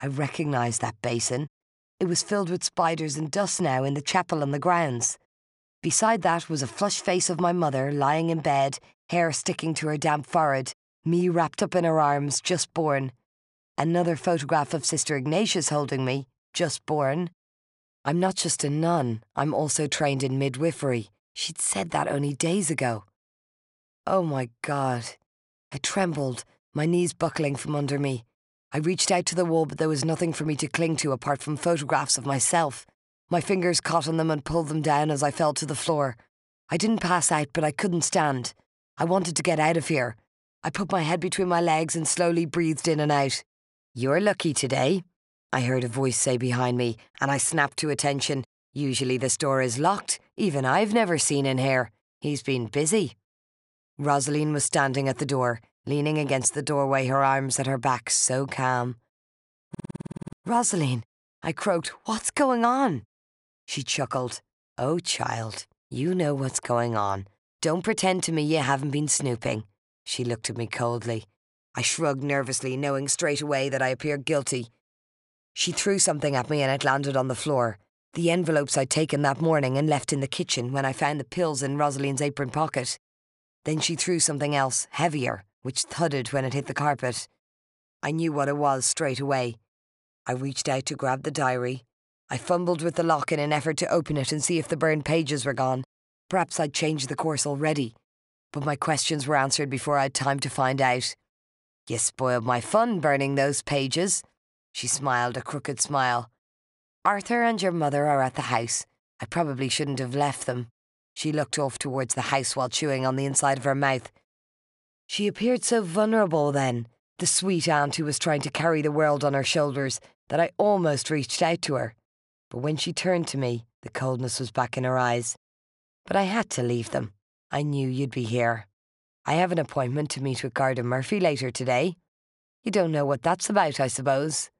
I recognised that basin. It was filled with spiders and dust now in the chapel and the grounds. Beside that was a flushed face of my mother lying in bed, hair sticking to her damp forehead, me wrapped up in her arms, just born. Another photograph of Sister Ignatius holding me, just born. I'm not just a nun, I'm also trained in midwifery. She'd said that only days ago. Oh my God. I trembled, my knees buckling from under me. I reached out to the wall, but there was nothing for me to cling to apart from photographs of myself. My fingers caught on them and pulled them down as I fell to the floor. I didn't pass out, but I couldn't stand. I wanted to get out of here. I put my head between my legs and slowly breathed in and out. You're lucky today, I heard a voice say behind me, and I snapped to attention. Usually this door is locked. Even I've never seen in here. He's been busy. Rosaleen was standing at the door, leaning against the doorway, her arms at her back, so calm. Rosaleen, I croaked, what's going on? She chuckled. Oh, child, you know what's going on. Don't pretend to me you haven't been snooping. She looked at me coldly. I shrugged nervously, knowing straight away that I appeared guilty. She threw something at me and it landed on the floor. The envelopes I'd taken that morning and left in the kitchen when I found the pills in Rosaleen's apron pocket. Then she threw something else, heavier, which thudded when it hit the carpet. I knew what it was straight away. I reached out to grab the diary. I fumbled with the lock in an effort to open it and see if the burned pages were gone. Perhaps I'd changed the course already. But my questions were answered before I had time to find out. You spoiled my fun burning those pages. She smiled a crooked smile. Arthur and your mother are at the house. I probably shouldn't have left them. She looked off towards the house while chewing on the inside of her mouth. She appeared so vulnerable then, the sweet aunt who was trying to carry the world on her shoulders, that I almost reached out to her. But when she turned to me, the coldness was back in her eyes. But I had to leave them. I knew you'd be here. I have an appointment to meet with Garda Murphy later today. You don't know what that's about, I suppose.